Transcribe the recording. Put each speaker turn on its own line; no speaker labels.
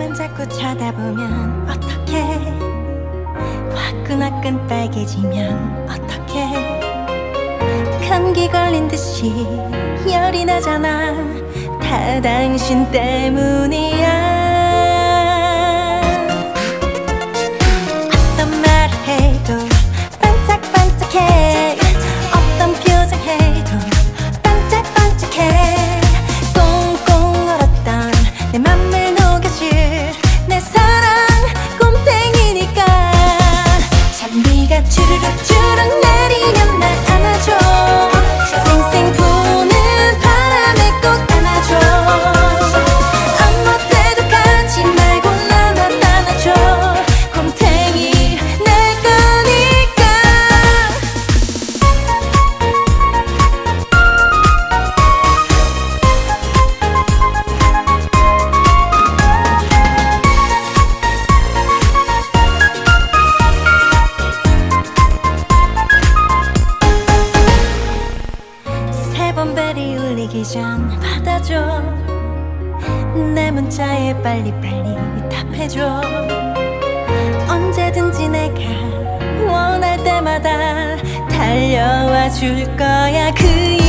나만 자꾸 쳐다보면 어떡해? 화끈화끈 빨개지면 어떡해? 감기 걸린 듯이 열이 나잖아. 다 당신 때문이야 잔비가 주르 울리기 전 받아줘. 내 문자에 빨리빨리 답해줘. 언제든지 내가 원할 때마다 달려와 줄 거야. 그